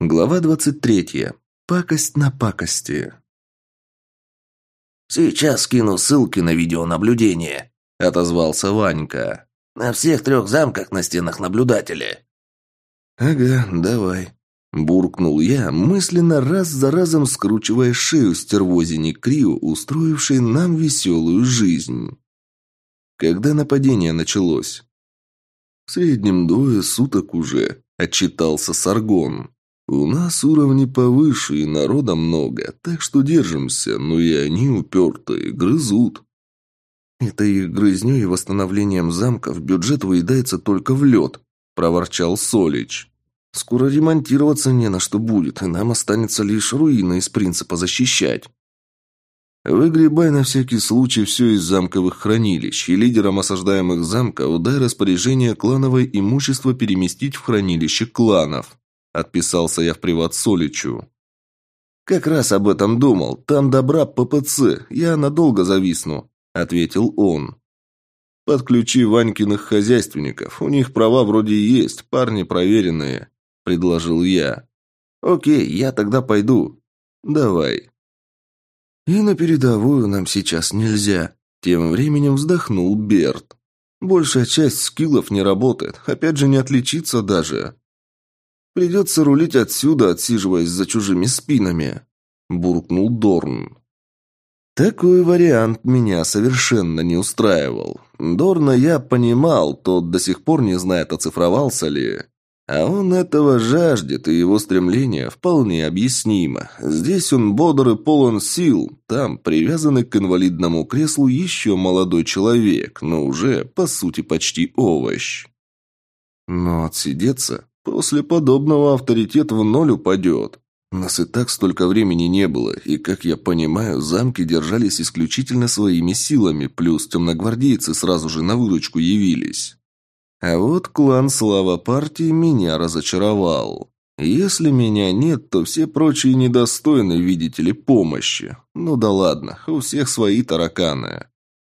Глава 23. Пакость на пакости. «Сейчас скину ссылки на видеонаблюдение», — отозвался Ванька. «На всех трех замках на стенах наблюдатели». «Ага, давай», — буркнул я, мысленно раз за разом скручивая шею стервозини Крио, устроившей нам веселую жизнь. Когда нападение началось? В среднем двое суток уже, отчитался Саргон. У нас уровни повыше и народа много, так что держимся, но и они упертые, грызут. Это их грызнёй и восстановлением замков бюджет выедается только в лед, проворчал Солич. Скоро ремонтироваться не на что будет, и нам останется лишь руины из принципа защищать. Выгребай на всякий случай все из замковых хранилищ, и лидерам осаждаемых замков дай распоряжение клановое имущество переместить в хранилище кланов. Отписался я в приват Соличу. «Как раз об этом думал. Там добра ППЦ. Я надолго зависну», — ответил он. «Подключи Ванькиных хозяйственников. У них права вроде есть, парни проверенные», — предложил я. «Окей, я тогда пойду». «Давай». «И на передовую нам сейчас нельзя», — тем временем вздохнул Берт. «Большая часть скиллов не работает. Опять же, не отличиться даже». Придется рулить отсюда, отсиживаясь за чужими спинами», – буркнул Дорн. Такой вариант меня совершенно не устраивал. Дорна я понимал, тот до сих пор не знает, оцифровался ли. А он этого жаждет, и его стремление вполне объяснимо. Здесь он бодр и полон сил, там привязанный к инвалидному креслу еще молодой человек, но уже, по сути, почти овощ. Но отсидеться После подобного авторитет в ноль упадет. Нас и так столько времени не было, и, как я понимаю, замки держались исключительно своими силами, плюс темногвардейцы сразу же на выручку явились. А вот клан Слава партии меня разочаровал. Если меня нет, то все прочие недостойны, видите ли, помощи. Ну да ладно, у всех свои тараканы.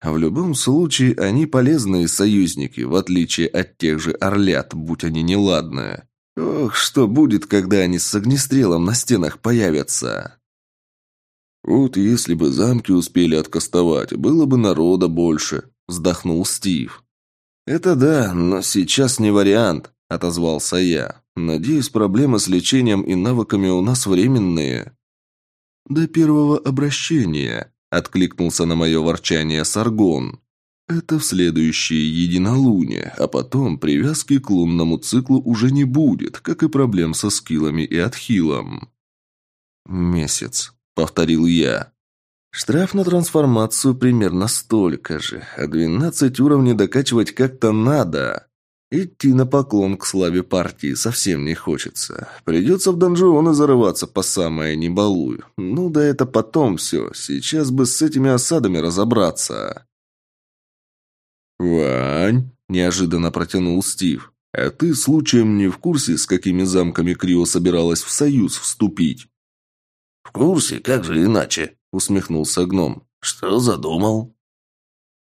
В любом случае, они полезные союзники, в отличие от тех же орлят, будь они неладные. Ох, что будет, когда они с огнестрелом на стенах появятся? Вот если бы замки успели откастовать, было бы народа больше, вздохнул Стив. Это да, но сейчас не вариант, отозвался я. Надеюсь, проблемы с лечением и навыками у нас временные. До первого обращения, откликнулся на мое ворчание Саргон. Это в следующее единолуние, а потом привязки к лунному циклу уже не будет, как и проблем со скиллами и отхилом. «Месяц», — повторил я. «Штраф на трансформацию примерно столько же, а двенадцать уровней докачивать как-то надо. Идти на поклон к славе партии совсем не хочется. Придется в донжионы зарываться по самое не балуй. Ну да это потом все, сейчас бы с этими осадами разобраться». «Вань!» – неожиданно протянул Стив. «А ты случаем не в курсе, с какими замками Крио собиралась в союз вступить?» «В курсе, как же иначе?» – усмехнулся гном. «Что задумал?»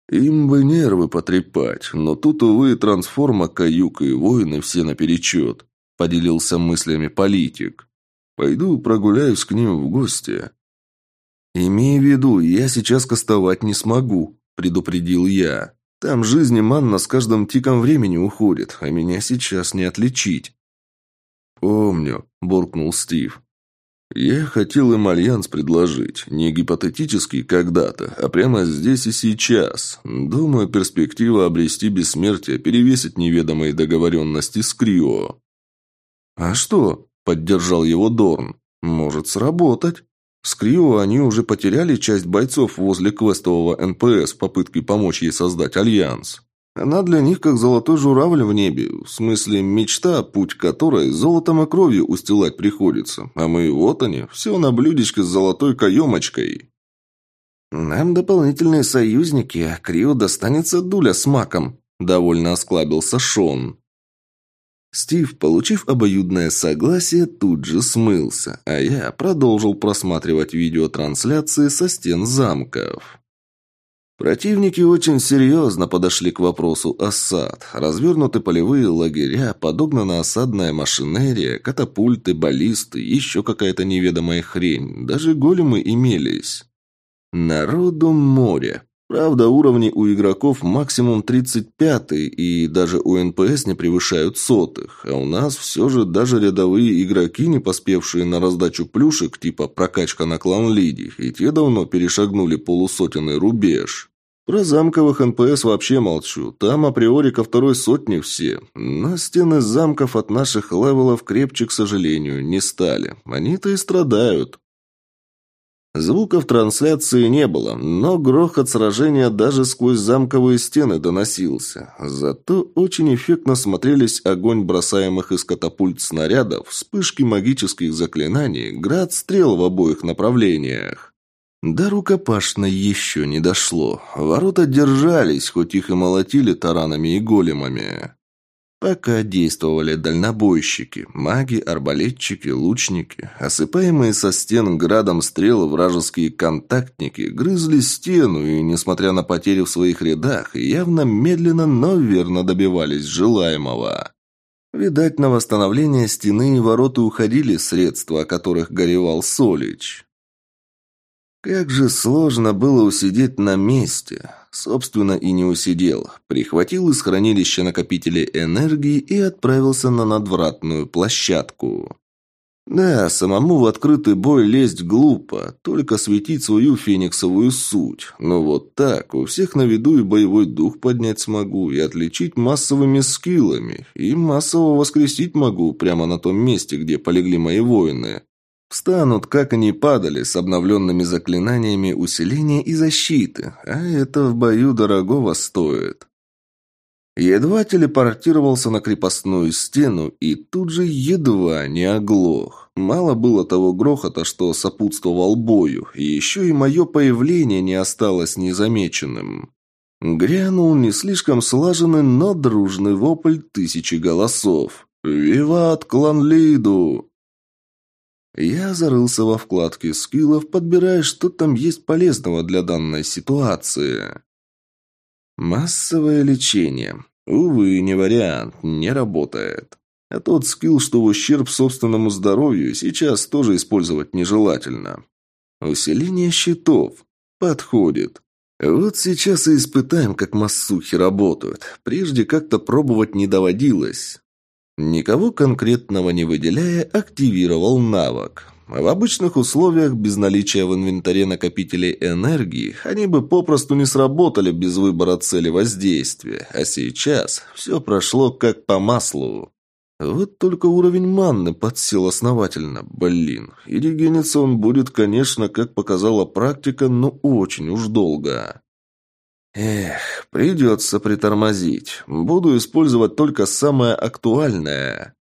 «Им бы нервы потрепать, но тут, увы, трансформа, каюка и воины все наперечет», – поделился мыслями политик. «Пойду прогуляюсь к ним в гости». «Имей в виду, я сейчас кастовать не смогу», – предупредил я. Там жизни манна с каждым тиком времени уходит, а меня сейчас не отличить. «Помню», – буркнул Стив. «Я хотел им альянс предложить, не гипотетически когда-то, а прямо здесь и сейчас. Думаю, перспектива обрести бессмертие перевесит неведомые договоренности с Крио». «А что?» – поддержал его Дорн. «Может сработать». С Крио они уже потеряли часть бойцов возле квестового НПС в попытке помочь ей создать альянс. Она для них как золотой журавль в небе, в смысле мечта, путь которой золотом и кровью устилать приходится. А мы вот они, все на блюдечке с золотой каемочкой. «Нам дополнительные союзники, а Крио достанется дуля с маком», – довольно осклабился Шон. Стив, получив обоюдное согласие, тут же смылся, а я продолжил просматривать видеотрансляции со стен замков. Противники очень серьезно подошли к вопросу осад. Развернуты полевые лагеря, подогнана осадная машинерия, катапульты, баллисты, еще какая-то неведомая хрень. Даже големы имелись. Народу море. Правда, уровни у игроков максимум 35 и даже у НПС не превышают сотых, а у нас все же даже рядовые игроки, не поспевшие на раздачу плюшек типа прокачка на клан-лиде, и те давно перешагнули полусотенный рубеж. Про замковых НПС вообще молчу, там априори ко второй сотне все, но стены замков от наших левелов крепче, к сожалению, не стали, они-то и страдают. Звуков трансляции не было, но грохот сражения даже сквозь замковые стены доносился. Зато очень эффектно смотрелись огонь бросаемых из катапульт снарядов, вспышки магических заклинаний, град стрел в обоих направлениях. До рукопашной еще не дошло. Ворота держались, хоть их и молотили таранами и големами. Пока действовали дальнобойщики, маги, арбалетчики, лучники. Осыпаемые со стен градом стрел вражеские контактники грызли стену и, несмотря на потери в своих рядах, явно медленно, но верно добивались желаемого. Видать, на восстановление стены и вороты уходили средства, о которых горевал Солич. Как же сложно было усидеть на месте. Собственно, и не усидел. Прихватил из хранилища накопители энергии и отправился на надвратную площадку. Да, самому в открытый бой лезть глупо, только светить свою фениксовую суть. Но вот так, у всех на виду и боевой дух поднять смогу, и отличить массовыми скиллами, и массово воскресить могу прямо на том месте, где полегли мои воины. Встанут, как они падали, с обновленными заклинаниями усиления и защиты, а это в бою дорогого стоит. Едва телепортировался на крепостную стену и тут же едва не оглох. Мало было того грохота, что сопутствовал бою, и еще и мое появление не осталось незамеченным. Грянул не слишком слаженный, но дружный вопль тысячи голосов. «Виват клан Лиду!» Я зарылся во вкладке скиллов, подбирая, что там есть полезного для данной ситуации. Массовое лечение. Увы, не вариант, не работает. А тот скилл, что в ущерб собственному здоровью, сейчас тоже использовать нежелательно. Усиление щитов. Подходит. Вот сейчас и испытаем, как массухи работают. Прежде как-то пробовать не доводилось. Никого конкретного не выделяя, активировал навык. В обычных условиях, без наличия в инвентаре накопителей энергии, они бы попросту не сработали без выбора цели воздействия, а сейчас все прошло как по маслу. Вот только уровень манны подсел основательно, блин. И регениться он будет, конечно, как показала практика, но очень уж долго. Эх, придется притормозить. Буду использовать только самое актуальное.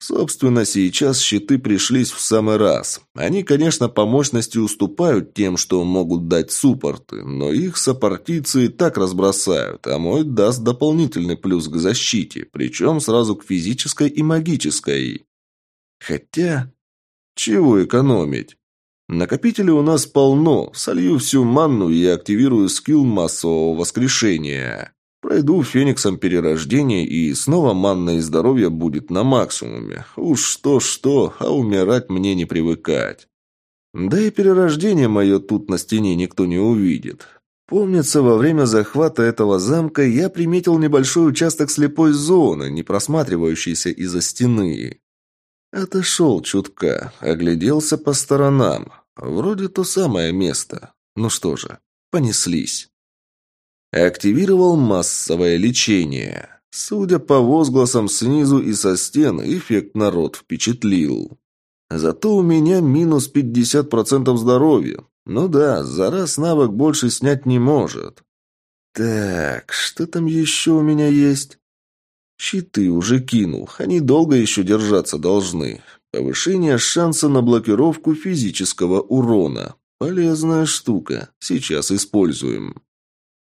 Собственно, сейчас щиты пришлись в самый раз. Они, конечно, по мощности уступают тем, что могут дать суппорты, но их сопартийцы и так разбросают, а мой даст дополнительный плюс к защите, причем сразу к физической и магической. Хотя, чего экономить? Накопителей у нас полно. Солью всю манну и активирую скилл массового воскрешения. Пройду фениксом перерождение, и снова манна и здоровье будет на максимуме. Уж что-что, а умирать мне не привыкать. Да и перерождение мое тут на стене никто не увидит. Помнится, во время захвата этого замка я приметил небольшой участок слепой зоны, не просматривающийся из-за стены. Отошел чутка, огляделся по сторонам. Вроде то самое место. Ну что же, понеслись. Активировал массовое лечение. Судя по возгласам снизу и со стен, эффект народ впечатлил. Зато у меня минус 50% здоровья. Ну да, за раз навык больше снять не может. Так, что там еще у меня есть? Щиты уже кинул. Они долго еще держаться должны. Повышение шанса на блокировку физического урона. Полезная штука. Сейчас используем.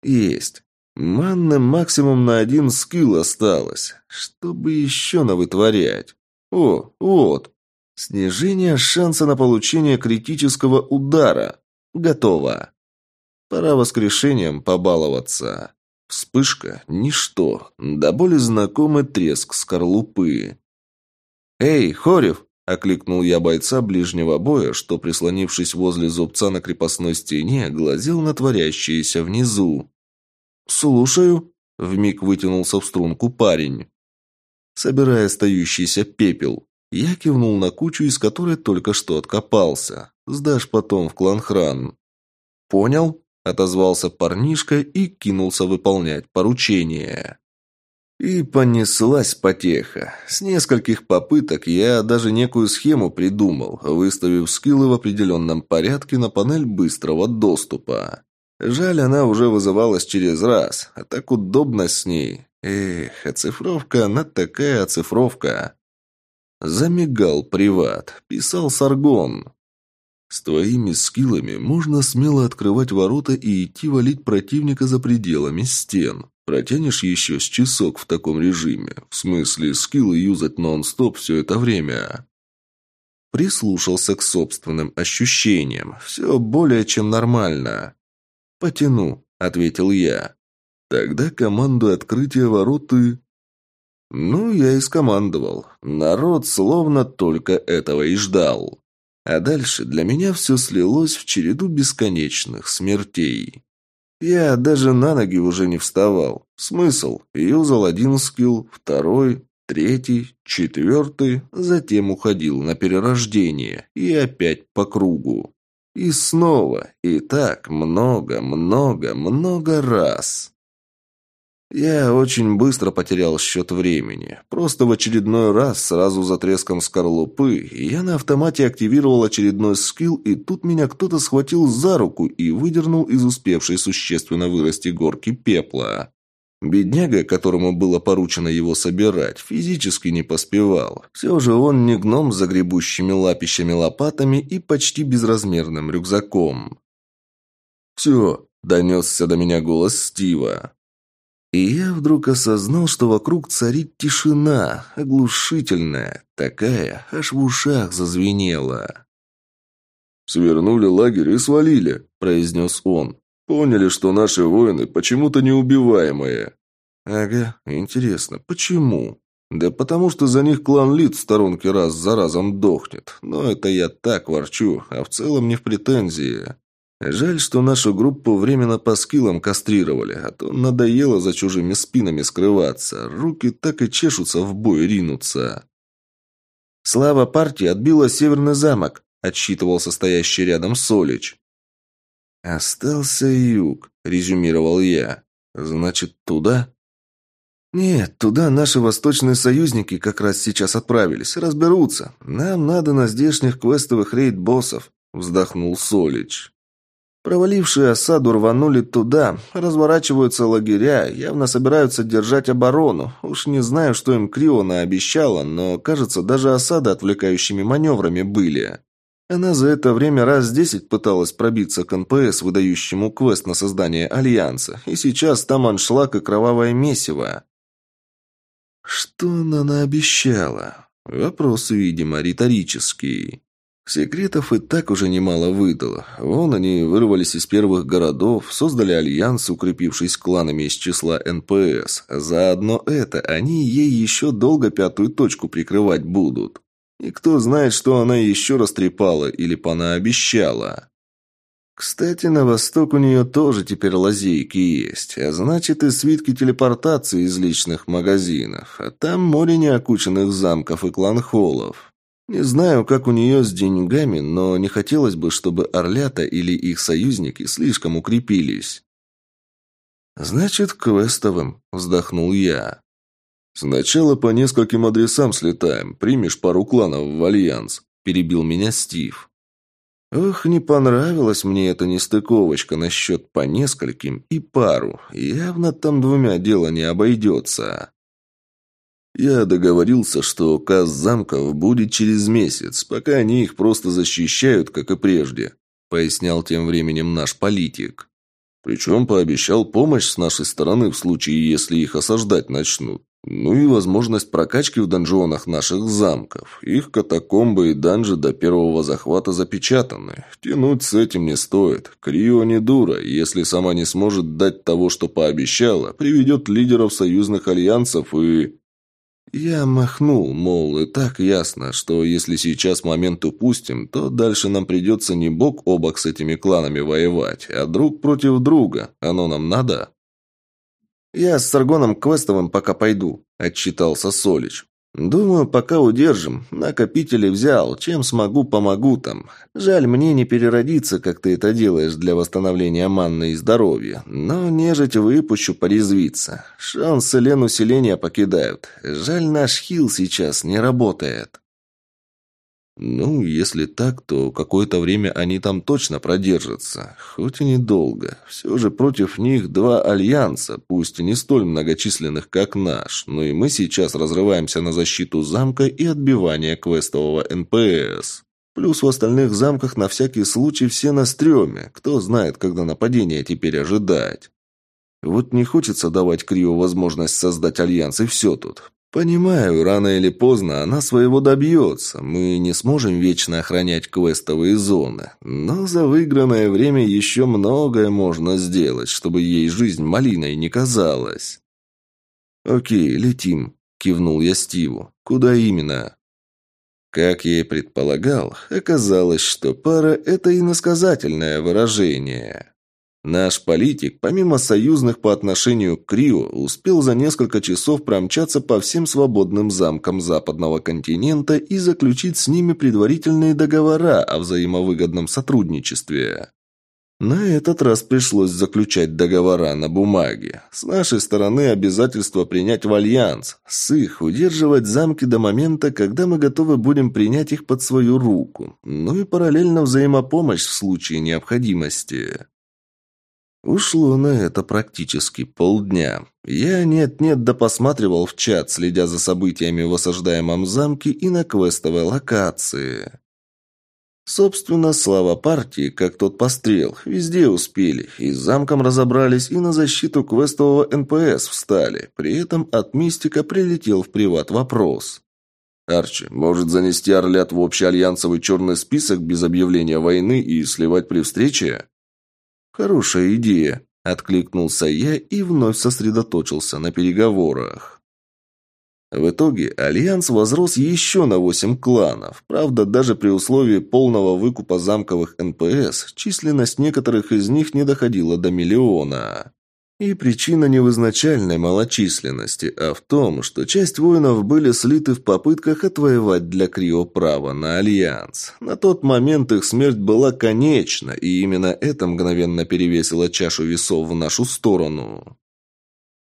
Есть. Манна максимум на один скилл осталось. Что бы еще навытворять? О, вот. Снижение шанса на получение критического удара. Готово. Пора воскрешением побаловаться. Вспышка – ничто, до боли знакомый треск скорлупы. «Эй, Хорев!» – окликнул я бойца ближнего боя, что, прислонившись возле зубца на крепостной стене, глазел на творящееся внизу. «Слушаю», – вмиг вытянулся в струнку парень. Собирая остающийся пепел, я кивнул на кучу, из которой только что откопался. Сдашь потом в кланхран. «Понял?» – отозвался парнишка и кинулся выполнять поручение. И понеслась потеха. С нескольких попыток я даже некую схему придумал, выставив скиллы в определенном порядке на панель быстрого доступа. Жаль, она уже вызывалась через раз, а так удобно с ней. Эх, оцифровка, она такая оцифровка. Замигал приват, писал Саргон. С твоими скиллами можно смело открывать ворота и идти валить противника за пределами стен. Протянешь еще с часок в таком режиме. В смысле, скиллы юзать нон-стоп все это время. Прислушался к собственным ощущениям. Все более чем нормально. «Потяну», — ответил я. «Тогда команду открытия ворот и...» Ну, я и скомандовал. Народ словно только этого и ждал. А дальше для меня все слилось в череду бесконечных смертей. Я даже на ноги уже не вставал. Смысл? Юзал один скилл, второй, третий, четвертый, затем уходил на перерождение и опять по кругу. И снова, и так много, много, много раз. Я очень быстро потерял счет времени. Просто в очередной раз, сразу за треском скорлупы, я на автомате активировал очередной скилл, и тут меня кто-то схватил за руку и выдернул из успевшей существенно вырасти горки пепла. Бедняга, которому было поручено его собирать, физически не поспевал. Все же он не гном с загребущими лапищами лопатами и почти безразмерным рюкзаком. «Все», — донесся до меня голос Стива. И я вдруг осознал, что вокруг царит тишина, оглушительная, такая, аж в ушах зазвенела. «Свернули лагерь и свалили», – произнес он. «Поняли, что наши воины почему-то неубиваемые». «Ага, интересно, почему?» «Да потому что за них клан Лид в сторонке раз за разом дохнет. Но это я так ворчу, а в целом не в претензии. Жаль, что нашу группу временно по скиллам кастрировали, а то надоело за чужими спинами скрываться. Руки так и чешутся в бой ринуться. «Слава партии отбила Северный замок», — отсчитывал состоящий рядом Солич. «Остался юг», — резюмировал я. «Значит, туда?» «Нет, туда наши восточные союзники как раз сейчас отправились. Разберутся. Нам надо на здешних квестовых рейд-боссов», — вздохнул Солич. Провалившие осаду рванули туда, разворачиваются лагеря, явно собираются держать оборону. Уж не знаю, что им Криона обещала, но, кажется, даже осады отвлекающими маневрами были. Она за это время раз десять пыталась пробиться к НПС, выдающему квест на создание Альянса, и сейчас там аншлаг и кровавое месиво. Что она наобещала? Вопрос, видимо, риторический. Секретов и так уже немало выдала. Вон они вырвались из первых городов, создали альянс, укрепившись кланами из числа НПС. Заодно это они ей еще долго пятую точку прикрывать будут. И кто знает, что она еще растрепала или понаобещала. Кстати, на восток у нее тоже теперь лазейки есть, а значит и свитки телепортации из личных магазинов, а там море неокученных замков и кланхолов. Не знаю, как у нее с деньгами, но не хотелось бы, чтобы Орлята или их союзники слишком укрепились. «Значит, квестовым», — вздохнул я. «Сначала по нескольким адресам слетаем, примешь пару кланов в альянс», — перебил меня Стив. Ох, не понравилась мне эта нестыковочка насчет по нескольким и пару. Явно там двумя дело не обойдется. Я договорился, что указ замков будет через месяц, пока они их просто защищают, как и прежде», пояснял тем временем наш политик. Причем пообещал помощь с нашей стороны в случае, если их осаждать начнут. Ну и возможность прокачки в донжонах наших замков. Их катакомбы и данжи до первого захвата запечатаны. Тянуть с этим не стоит. Крио не дура. Если сама не сможет дать того, что пообещала, приведет лидеров союзных альянсов и... Я махнул, мол, и так ясно, что если сейчас момент упустим, то дальше нам придется не бок о бок с этими кланами воевать, а друг против друга. Оно нам надо? «Я с Саргоном Квестовым пока пойду», – отчитался Солич. «Думаю, пока удержим. Накопители взял. Чем смогу, помогу там. Жаль, мне не переродиться, как ты это делаешь для восстановления манны и здоровья. Но нежить выпущу порезвиться. Шанс и лен усиления покидают. Жаль, наш хил сейчас не работает». Ну, если так, то какое-то время они там точно продержатся. Хоть и недолго. Все же против них два альянса, пусть и не столь многочисленных, как наш. Но и мы сейчас разрываемся на защиту замка и отбивание квестового НПС. Плюс в остальных замках на всякий случай все на стреме. Кто знает, когда нападения теперь ожидать. Вот не хочется давать Крио возможность создать альянс, и все тут. «Понимаю, рано или поздно она своего добьется. Мы не сможем вечно охранять квестовые зоны. Но за выигранное время еще многое можно сделать, чтобы ей жизнь малиной не казалась». «Окей, летим», – кивнул я Стиву. «Куда именно?» Как я и предполагал, оказалось, что пара – это иносказательное выражение. Наш политик, помимо союзных по отношению к Крио, успел за несколько часов промчаться по всем свободным замкам западного континента и заключить с ними предварительные договора о взаимовыгодном сотрудничестве. На этот раз пришлось заключать договора на бумаге. С нашей стороны обязательство принять в альянс, с их удерживать замки до момента, когда мы готовы будем принять их под свою руку, ну и параллельно взаимопомощь в случае необходимости. Ушло на это практически полдня. Я нет-нет да посматривал в чат, следя за событиями в осаждаемом замке и на квестовой локации. Собственно, слава партии, как тот пострел, везде успели. И с замком разобрались, и на защиту квестового НПС встали. При этом от Мистика прилетел в приват вопрос. «Арчи, может занести Орлят в общий альянсовый черный список без объявления войны и сливать при встрече?» «Хорошая идея», – откликнулся я и вновь сосредоточился на переговорах. В итоге Альянс возрос еще на восемь кланов. Правда, даже при условии полного выкупа замковых НПС, численность некоторых из них не доходила до миллиона. И причина не в изначальной малочисленности, а в том, что часть воинов были слиты в попытках отвоевать для Крио право на альянс. На тот момент их смерть была конечна, и именно это мгновенно перевесило чашу весов в нашу сторону.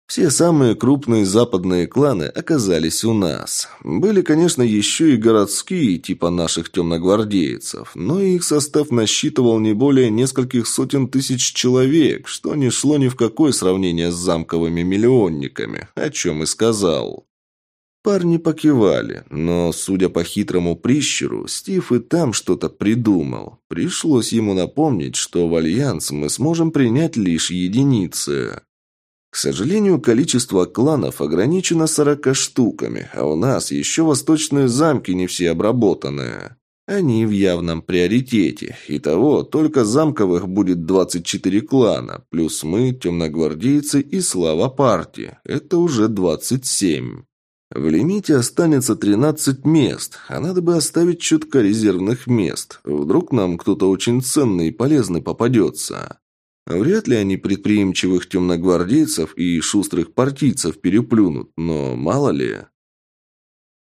Все самые крупные западные кланы оказались у нас. Были, конечно, еще и городские, типа наших темногвардейцев, но их состав насчитывал не более нескольких сотен тысяч человек, что не шло ни в какое сравнение с замковыми миллионниками, о чем и сказал. Парни покивали, но, судя по хитрому прищеру, Стив и там что-то придумал. Пришлось ему напомнить, что в Альянс мы сможем принять лишь единицы. Сожалению, количество кланов ограничено сорока штуками, а у нас еще восточные замки не все обработаны. Они в явном приоритете. Итого, только замковых будет 24 клана, плюс мы, темногвардейцы и слава партии. Это уже 27. В лимите останется 13 мест, а надо бы оставить чутка резервных мест. Вдруг нам кто-то очень ценный и полезный попадется. Вряд ли они предприимчивых темногвардейцев и шустрых партийцев переплюнут, но мало ли.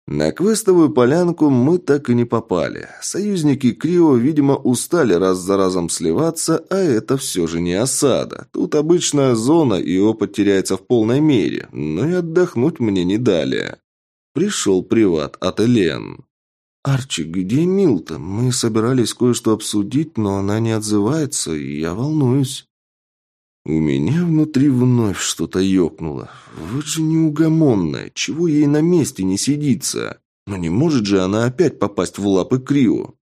На квестовую полянку мы так и не попали. Союзники Крио, видимо, устали раз за разом сливаться, а это все же не осада. Тут обычная зона, и опыт теряется в полной мере, но и отдохнуть мне не дали. Пришел приват от Элен. «Арчи, где Милта? Мы собирались кое-что обсудить, но она не отзывается, и я волнуюсь». У меня внутри вновь что-то ёкнуло. Вот же неугомонная, чего ей на месте не сидится? Но не может же она опять попасть в лапы Крио?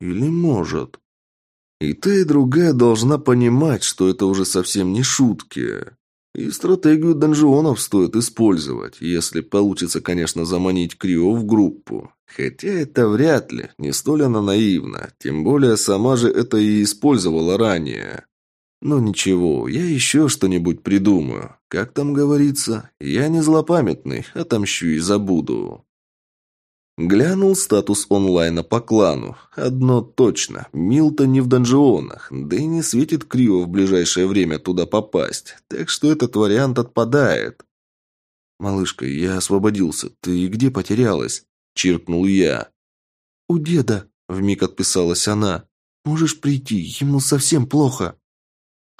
Или может? И та, и другая должна понимать, что это уже совсем не шутки. И стратегию донжионов стоит использовать, если получится, конечно, заманить Крио в группу. Хотя это вряд ли, не столь она наивна, тем более сама же это и использовала ранее. Ну ничего, я еще что-нибудь придумаю. Как там говорится, я не злопамятный, отомщу и забуду. Глянул статус онлайна по клану. Одно точно. Милта не в донжионах. Да и не светит криво в ближайшее время туда попасть. Так что этот вариант отпадает. «Малышка, я освободился. Ты где потерялась?» Чиркнул я. «У деда», — вмиг отписалась она. «Можешь прийти, ему совсем плохо».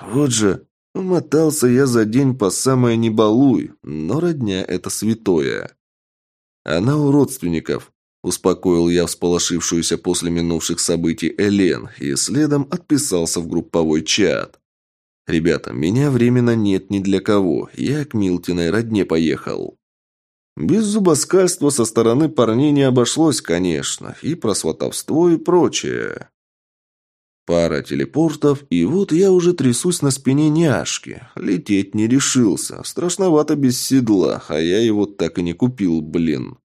«Вот же, умотался я за день по самое не балуй, но родня — это святое». «Она у родственников», – успокоил я всполошившуюся после минувших событий Элен и следом отписался в групповой чат. «Ребята, меня временно нет ни для кого. Я к Милтиной родне поехал». Без зубоскальства со стороны парней не обошлось, конечно, и про сватовство и прочее. Пара телепортов, и вот я уже трясусь на спине няшки. Лететь не решился. Страшновато без седла, а я его так и не купил, блин.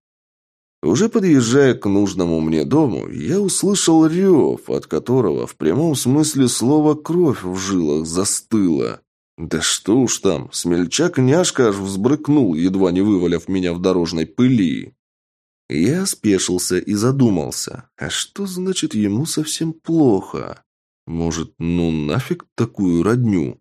Уже подъезжая к нужному мне дому, я услышал рев, от которого в прямом смысле слова кровь в жилах застыла. Да что уж там, смельчак-няшка аж взбрыкнул, едва не вывалив меня в дорожной пыли. Я спешился и задумался, а что значит ему совсем плохо? Может, ну нафиг такую родню?